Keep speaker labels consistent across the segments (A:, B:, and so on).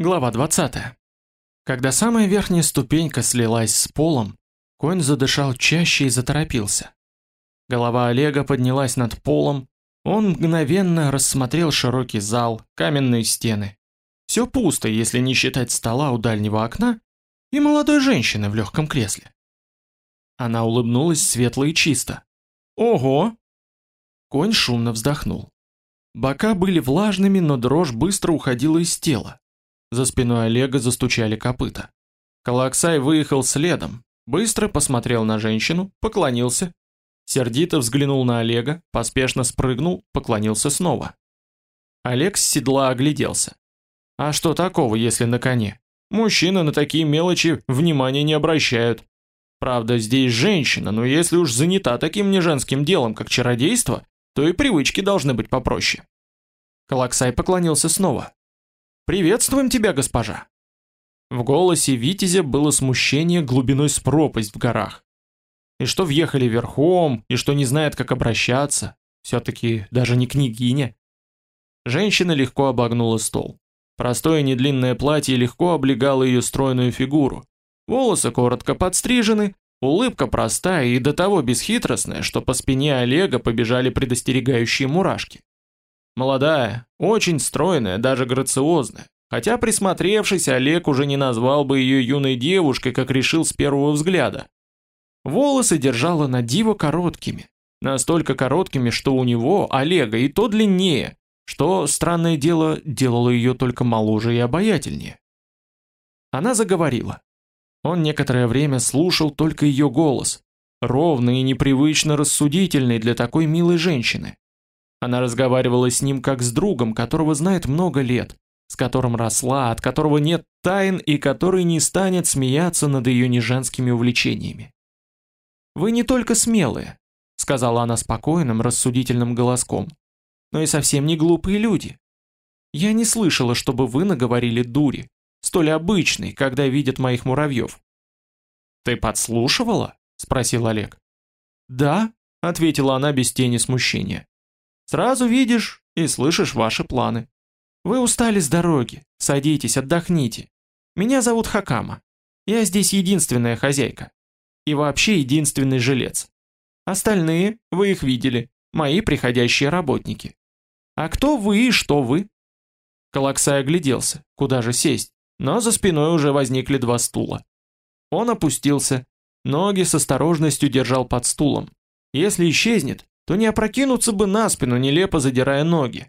A: Глава 20. Когда самая верхняя ступенька слилась с полом, конь задышал чаще и заторопился. Голова Олега поднялась над полом, он мгновенно рассмотрел широкий зал, каменные стены. Все пусто, если не считать стола у дальнего окна и молодой женщины в легком кресле. Она улыбнулась светло и чисто. «Ого!» Конь шумно вздохнул. Бока были влажными, но дрожь быстро уходила из тела. За спиной Олега застучали копыта. Калаксай выехал следом, быстро посмотрел на женщину, поклонился. Сердито взглянул на Олега, поспешно спрыгнул, поклонился снова. Олег с седла огляделся. А что такого, если на коне? Мужчины на такие мелочи внимания не обращают. Правда, здесь женщина, но если уж занята таким неженским делом, как чародейство, то и привычки должны быть попроще. Калаксай поклонился снова. «Приветствуем тебя, госпожа!» В голосе Витязя было смущение глубиной с пропасть в горах. И что въехали верхом, и что не знает, как обращаться. Все-таки даже не княгиня. Женщина легко обогнула стол. Простое недлинное платье легко облегало ее стройную фигуру. Волосы коротко подстрижены, улыбка простая и до того бесхитростная, что по спине Олега побежали предостерегающие мурашки. Молодая, очень стройная, даже грациозная. Хотя присмотревшись, Олег уже не назвал бы ее юной девушкой, как решил с первого взгляда. Волосы держала на диво короткими. Настолько короткими, что у него, Олега, и то длиннее, что, странное дело, делало ее только моложе и обаятельнее. Она заговорила. Он некоторое время слушал только ее голос, ровный и непривычно рассудительный для такой милой женщины. Она разговаривала с ним как с другом, которого знает много лет, с которым росла, от которого нет тайн и который не станет смеяться над ее неженскими увлечениями. «Вы не только смелые», — сказала она спокойным, рассудительным голоском, «но и совсем не глупые люди. Я не слышала, чтобы вы наговорили дури, столь обычной, когда видят моих муравьев». «Ты подслушивала?» — спросил Олег. «Да», — ответила она без тени смущения. Сразу видишь и слышишь ваши планы. Вы устали с дороги, садитесь, отдохните. Меня зовут Хакама. Я здесь единственная хозяйка. И вообще единственный жилец. Остальные, вы их видели, мои приходящие работники. А кто вы и что вы? Калаксай огляделся, куда же сесть, но за спиной уже возникли два стула. Он опустился, ноги с осторожностью держал под стулом. Если исчезнет, то не опрокинуться бы на спину, нелепо задирая ноги.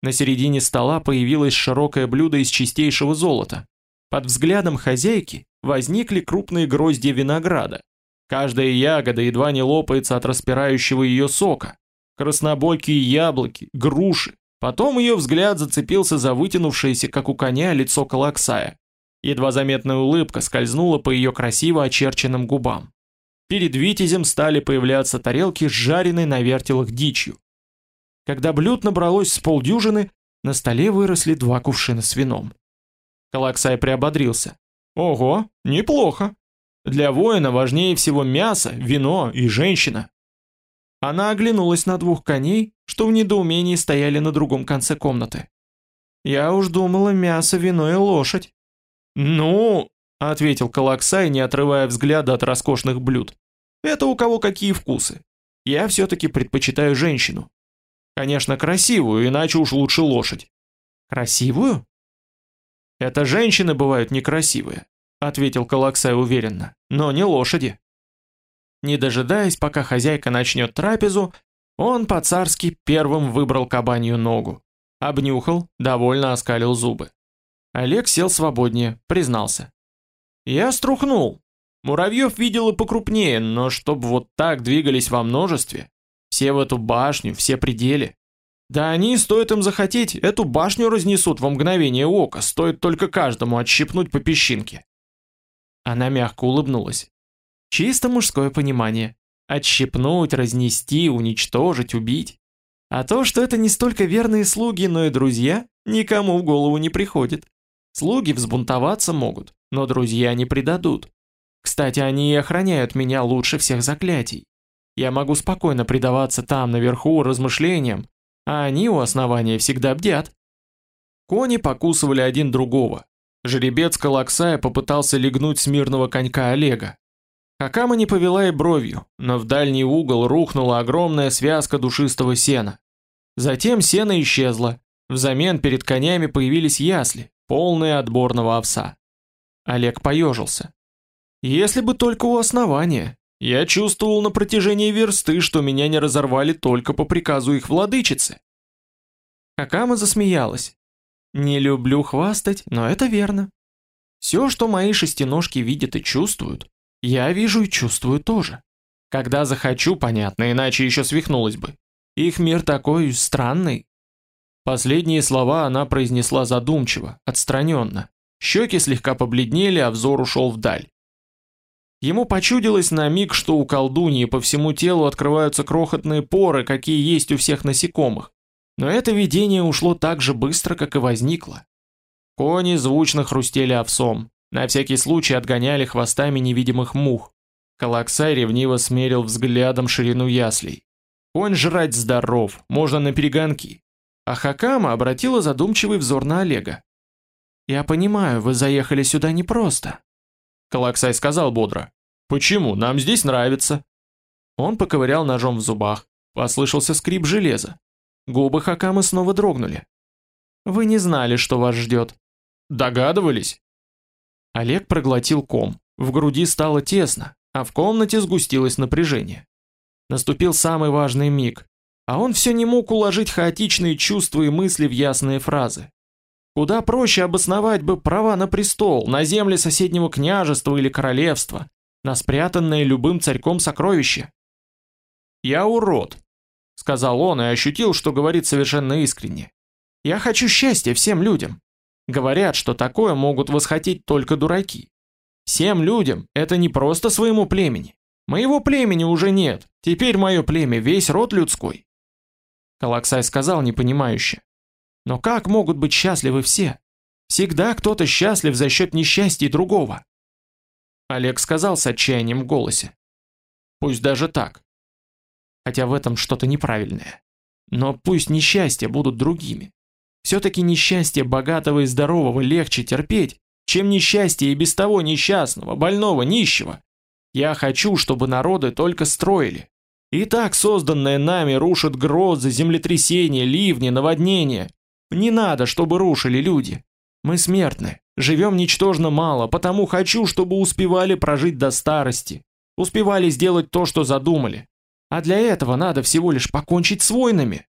A: На середине стола появилось широкое блюдо из чистейшего золота. Под взглядом хозяйки возникли крупные гроздья винограда. Каждая ягода едва не лопается от распирающего ее сока. Краснобокие яблоки, груши. Потом ее взгляд зацепился за вытянувшееся, как у коня, лицо Калаксая. Едва заметная улыбка скользнула по ее красиво очерченным губам. Перед Витязем стали появляться тарелки с жареной на вертелах дичью. Когда блюд набралось с полдюжины, на столе выросли два кувшина с вином. Калаксай приободрился. Ого, неплохо. Для воина важнее всего мясо, вино и женщина. Она оглянулась на двух коней, что в недоумении стояли на другом конце комнаты. Я уж думала мясо, вино и лошадь. Ну, ответил Калаксай, не отрывая взгляда от роскошных блюд. Это у кого какие вкусы. Я все-таки предпочитаю женщину. Конечно, красивую, иначе уж лучше лошадь. Красивую? Это женщины бывают некрасивые, ответил Калаксай уверенно, но не лошади. Не дожидаясь, пока хозяйка начнет трапезу, он по-царски первым выбрал кабанью ногу. Обнюхал, довольно оскалил зубы. Олег сел свободнее, признался. Я струхнул. Муравьев видел и покрупнее, но чтобы вот так двигались во множестве, все в эту башню, все пределы. Да они, стоит им захотеть, эту башню разнесут во мгновение ока, стоит только каждому отщипнуть по песчинке. Она мягко улыбнулась. Чисто мужское понимание. Отщипнуть, разнести, уничтожить, убить. А то, что это не столько верные слуги, но и друзья, никому в голову не приходит. Слуги взбунтоваться могут, но друзья не предадут. Кстати, они и охраняют меня лучше всех заклятий. Я могу спокойно предаваться там, наверху, размышлениям, а они у основания всегда бдят. Кони покусывали один другого. Жеребец Калаксая попытался легнуть смирного конька Олега. Хакама не повела и бровью, но в дальний угол рухнула огромная связка душистого сена. Затем сено исчезло. Взамен перед конями появились ясли, полные отборного овса. Олег поежился. Если бы только у основания. Я чувствовал на протяжении версты, что меня не разорвали только по приказу их владычицы. Хакама засмеялась. Не люблю хвастать, но это верно. Все, что мои шестиножки видят и чувствуют, я вижу и чувствую тоже. Когда захочу, понятно, иначе еще свихнулась бы. Их мир такой странный. Последние слова она произнесла задумчиво, отстраненно. Щеки слегка побледнели, а взор ушел вдаль. Ему почудилось на миг, что у колдуньи по всему телу открываются крохотные поры, какие есть у всех насекомых. Но это видение ушло так же быстро, как и возникло. Кони звучно хрустели овсом, на всякий случай отгоняли хвостами невидимых мух. Калаксай ревниво смерил взглядом ширину яслей. Конь жрать здоров, можно на перегонки. А Хакама обратила задумчивый взор на Олега. «Я понимаю, вы заехали сюда непросто». Калаксай сказал бодро. «Почему? Нам здесь нравится». Он поковырял ножом в зубах. Послышался скрип железа. Губы Хакамы снова дрогнули. «Вы не знали, что вас ждет». «Догадывались?» Олег проглотил ком. В груди стало тесно, а в комнате сгустилось напряжение. Наступил самый важный миг, а он все не мог уложить хаотичные чувства и мысли в ясные фразы. Куда проще обосновать бы права на престол, на земли соседнего княжества или королевства, на спрятанное любым царьком сокровище. «Я урод», — сказал он и ощутил, что говорит совершенно искренне. «Я хочу счастья всем людям. Говорят, что такое могут восхотеть только дураки. Всем людям это не просто своему племени. Моего племени уже нет. Теперь мое племя весь род людской. Калаксай сказал непонимающе. Но как могут быть счастливы все? Всегда кто-то счастлив за счет несчастья другого. Олег сказал с отчаянием в голосе. Пусть даже так. Хотя в этом что-то неправильное. Но пусть несчастья будут другими. Все-таки несчастье богатого и здорового легче терпеть, чем несчастье и без того несчастного, больного, нищего. Я хочу, чтобы народы только строили. И так созданное нами рушит грозы, землетрясения, ливни, наводнения. Не надо, чтобы рушили люди. Мы смертны, живем ничтожно мало, потому хочу, чтобы успевали прожить до старости, успевали сделать то, что задумали. А для этого надо всего лишь покончить с войнами.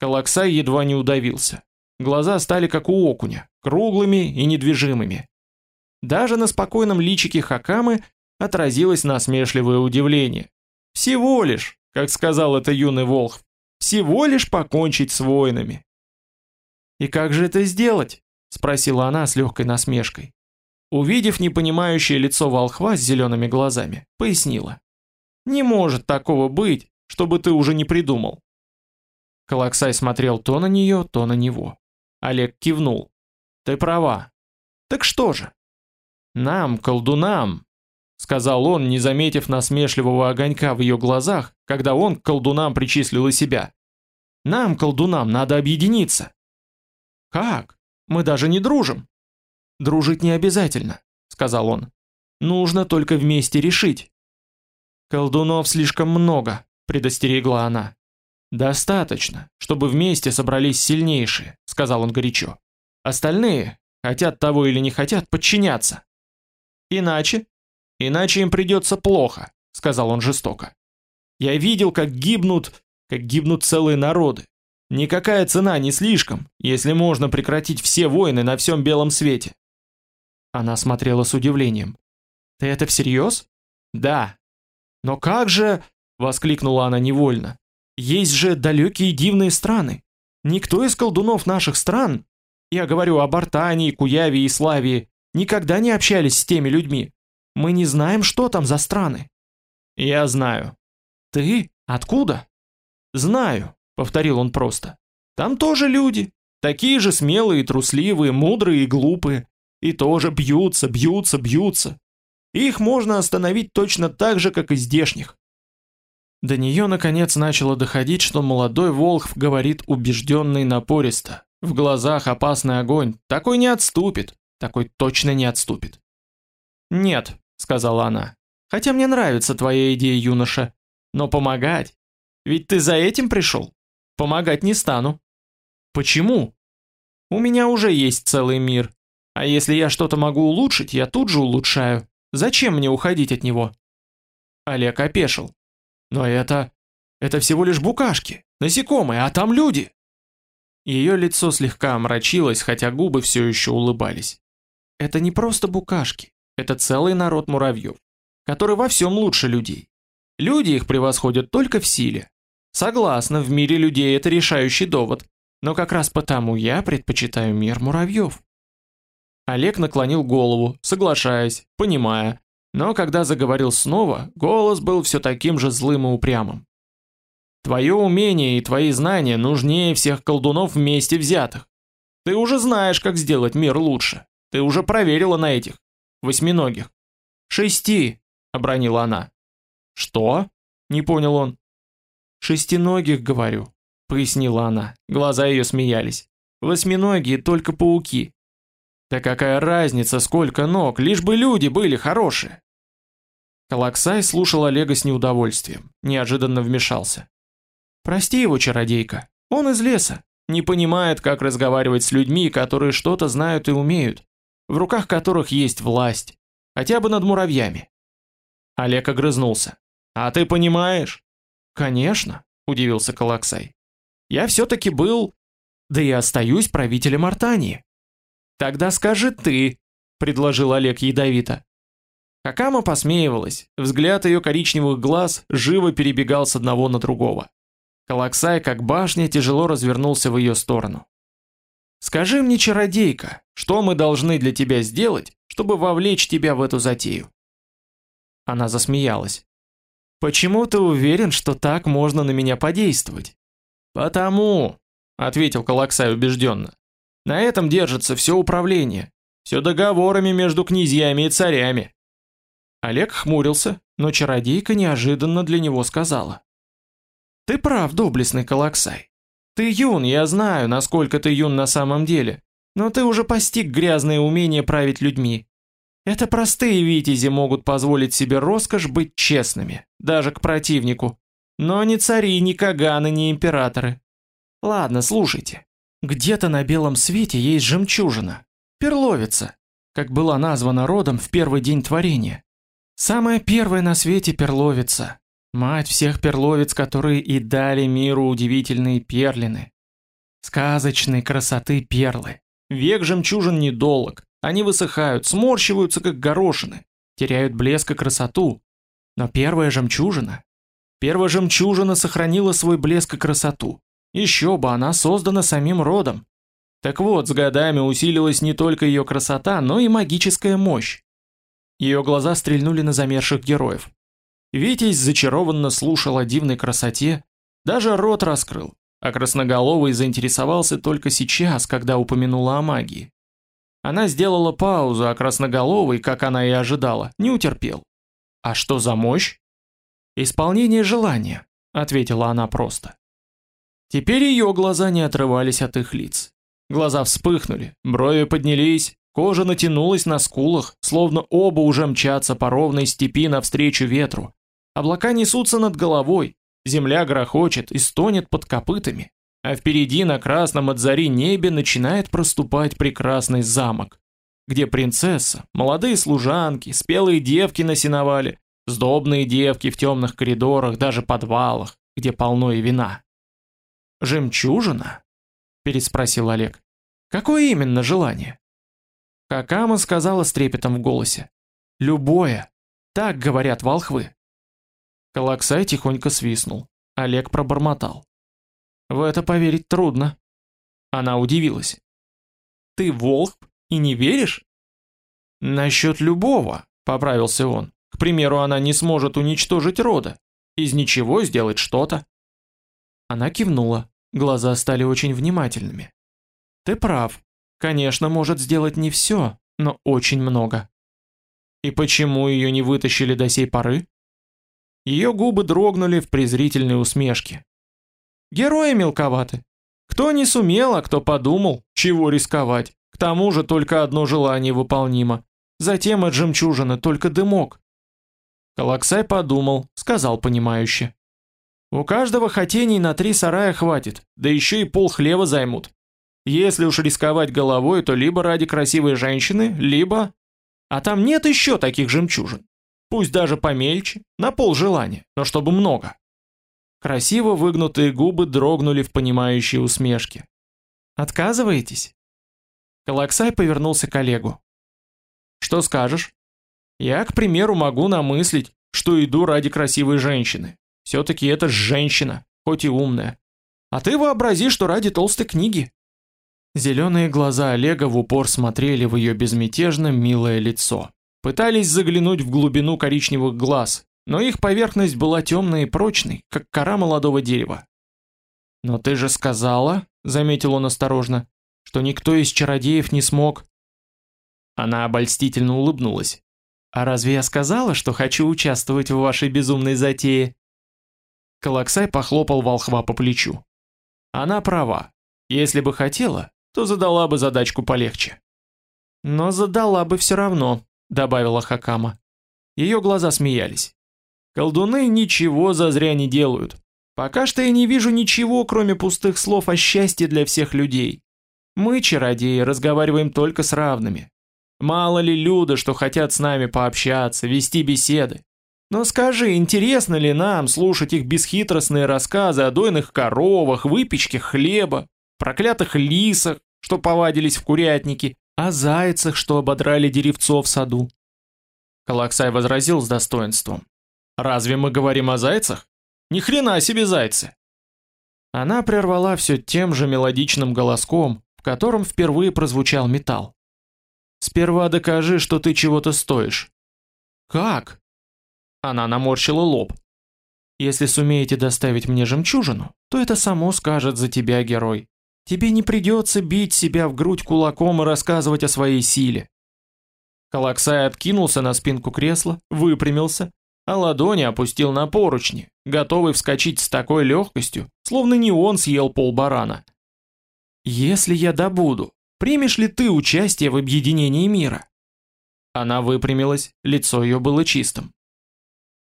A: Калаксай едва не удавился. Глаза стали как у окуня, круглыми и недвижимыми. Даже на спокойном личике Хакамы отразилось насмешливое удивление. Всего лишь, как сказал это юный волх, всего лишь покончить с войнами. «И как же это сделать?» — спросила она с легкой насмешкой. Увидев непонимающее лицо волхва с зелеными глазами, пояснила. «Не может такого быть, чтобы ты уже не придумал. Калаксай смотрел то на нее, то на него. Олег кивнул. «Ты права. Так что же?» «Нам, колдунам», — сказал он, не заметив насмешливого огонька в ее глазах, когда он к колдунам причислил и себя. «Нам, колдунам, надо объединиться». «Как? Мы даже не дружим». «Дружить не обязательно», — сказал он. «Нужно только вместе решить». «Колдунов слишком много», — предостерегла она. Достаточно, чтобы вместе собрались сильнейшие, сказал он горячо. Остальные, хотят того или не хотят, подчиняться. Иначе, иначе им придется плохо, сказал он жестоко. Я видел, как гибнут, как гибнут целые народы. Никакая цена не слишком, если можно прекратить все войны на всем белом свете. Она смотрела с удивлением. Ты это всерьез? Да. Но как же, воскликнула она невольно. Есть же далекие дивные страны. Никто из колдунов наших стран, я говорю об Артании, Куяве и Славии, никогда не общались с теми людьми. Мы не знаем, что там за страны. Я знаю. Ты? Откуда? Знаю, повторил он просто. Там тоже люди, такие же смелые, трусливые, мудрые и глупые, и тоже бьются, бьются, бьются. Их можно остановить точно так же, как и здешних. До нее наконец начало доходить, что молодой Волхв говорит убежденно и напористо, В глазах опасный огонь, такой не отступит, такой точно не отступит. «Нет», — сказала она, — «хотя мне нравится твоя идея, юноша, но помогать? Ведь ты за этим пришел? Помогать не стану». «Почему?» «У меня уже есть целый мир, а если я что-то могу улучшить, я тут же улучшаю. Зачем мне уходить от него?» Олег опешил. «Но это... это всего лишь букашки, насекомые, а там люди!» Ее лицо слегка омрачилось, хотя губы все еще улыбались. «Это не просто букашки, это целый народ муравьев, который во всем лучше людей. Люди их превосходят только в силе. Согласна, в мире людей это решающий довод, но как раз потому я предпочитаю мир муравьев». Олег наклонил голову, соглашаясь, понимая, но когда заговорил снова, голос был все таким же злым и упрямым. Твое умение и твои знания нужнее всех колдунов вместе взятых. Ты уже знаешь, как сделать мир лучше. Ты уже проверила на этих восьминогих. Шести, обронила она. Что? Не понял он. Шестиногих, говорю, пояснила она. Глаза ее смеялись. Восьминогие только пауки. Да какая разница, сколько ног, лишь бы люди были хорошие. Калаксай слушал Олега с неудовольствием, неожиданно вмешался. Прости его, чародейка. Он из леса, не понимает, как разговаривать с людьми, которые что-то знают и умеют, в руках которых есть власть, хотя бы над муравьями. Олег огрызнулся. А ты понимаешь? Конечно, удивился Калаксай. Я все-таки был, да и остаюсь правителем Артании. Тогда скажи ты, предложил Олег ядовито. Какама посмеивалась, взгляд ее коричневых глаз живо перебегал с одного на другого. Калаксай, как башня, тяжело развернулся в ее сторону. «Скажи мне, чародейка, что мы должны для тебя сделать, чтобы вовлечь тебя в эту затею?» Она засмеялась. «Почему ты уверен, что так можно на меня подействовать?» «Потому», — ответил Калаксай убежденно. «На этом держится все управление, все договорами между князьями и царями». Олег хмурился, но чародейка неожиданно для него сказала. Ты прав, доблестный Калаксай. Ты юн, я знаю, насколько ты юн на самом деле, но ты уже постиг грязное умение править людьми. Это простые витязи могут позволить себе роскошь быть честными, даже к противнику. Но ни цари, ни каганы, ни императоры. Ладно, слушайте. Где-то на белом свете есть жемчужина. Перловица, как была названа родом в первый день творения. Самая первая на свете перловица, Мать всех перловиц, которые и дали миру удивительные перлины. Сказочной красоты перлы. Век жемчужин недолг. Они высыхают, сморщиваются, как горошины, теряют блеск и красоту. Но первая жемчужина... Первая жемчужина сохранила свой блеск и красоту. Еще бы, она создана самим родом. Так вот, с годами усилилась не только ее красота, но и магическая мощь. Ее глаза стрельнули на замерших героев. Витязь зачарованно слушал о дивной красоте, даже рот раскрыл, а красноголовый заинтересовался только сейчас, когда упомянула о магии. Она сделала паузу, а красноголовый, как она и ожидала, не утерпел. «А что за мощь?» «Исполнение желания», — ответила она просто. Теперь ее глаза не отрывались от их лиц. Глаза вспыхнули, брови поднялись, кожа натянулась на скулах, словно оба уже мчатся по ровной степи навстречу ветру, Облака несутся над головой, земля грохочет и стонет под копытами, а впереди на красном от зари небе начинает проступать прекрасный замок, где принцесса, молодые служанки, спелые девки на сеновале, сдобные девки в темных коридорах, даже подвалах, где полно и вина. «Жемчужина?» – переспросил Олег. «Какое именно желание?» Какама сказала с трепетом в голосе. «Любое. Так говорят волхвы». Калаксай тихонько свистнул. Олег пробормотал. В это поверить трудно. Она удивилась. Ты волк и не веришь? Насчет любого, поправился он. К примеру, она не сможет уничтожить рода. Из ничего сделать что-то. Она кивнула. Глаза стали очень внимательными. Ты прав. Конечно, может сделать не все, но очень много. И почему ее не вытащили до сей поры? Ее губы дрогнули в презрительной усмешке. Герои мелковаты. Кто не сумел, а кто подумал, чего рисковать. К тому же только одно желание выполнимо. Затем от жемчужины только дымок. Калаксай подумал, сказал понимающе. У каждого хотений на три сарая хватит, да еще и пол хлева займут. Если уж рисковать головой, то либо ради красивой женщины, либо... А там нет еще таких жемчужин. Пусть даже помельче, на пол желания, но чтобы много. Красиво выгнутые губы дрогнули в понимающей усмешке. «Отказываетесь?» Калаксай повернулся к Олегу. «Что скажешь?» «Я, к примеру, могу намыслить, что иду ради красивой женщины. Все-таки это женщина, хоть и умная. А ты вообрази, что ради толстой книги». Зеленые глаза Олега в упор смотрели в ее безмятежно милое лицо. Пытались заглянуть в глубину коричневых глаз, но их поверхность была темной и прочной, как кора молодого дерева. «Но ты же сказала, — заметил он осторожно, — что никто из чародеев не смог...» Она обольстительно улыбнулась. «А разве я сказала, что хочу участвовать в вашей безумной затее?» Калаксай похлопал волхва по плечу. «Она права. Если бы хотела, то задала бы задачку полегче». «Но задала бы все равно», — добавила Хакама. Ее глаза смеялись. Колдуны ничего зазря не делают. Пока что я не вижу ничего, кроме пустых слов о счастье для всех людей. Мы, чародеи, разговариваем только с равными. Мало ли люди, что хотят с нами пообщаться, вести беседы. Но скажи, интересно ли нам слушать их бесхитростные рассказы о дойных коровах, выпечке хлеба, проклятых лисах, что повадились в курятнике, о зайцах, что ободрали деревцов в саду? Калаксай возразил с достоинством. Разве мы говорим о зайцах? Ни хрена себе зайцы. Она прервала все тем же мелодичным голоском, в котором впервые прозвучал металл. Сперва докажи, что ты чего-то стоишь. Как? Она наморщила лоб. Если сумеете доставить мне жемчужину, то это само скажет за тебя герой. Тебе не придется бить себя в грудь кулаком и рассказывать о своей силе. Калаксай откинулся на спинку кресла, выпрямился, а ладони опустил на поручни, готовый вскочить с такой легкостью, словно не он съел полбарана. «Если я добуду, примешь ли ты участие в объединении мира?» Она выпрямилась, лицо ее было чистым.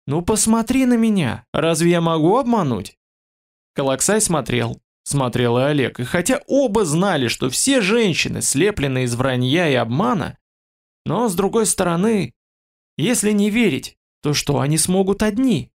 A: «Ну посмотри на меня, разве я могу обмануть?» Калаксай смотрел, смотрел и Олег, и хотя оба знали, что все женщины слеплены из вранья и обмана, но с другой стороны, если не верить, то что они смогут одни?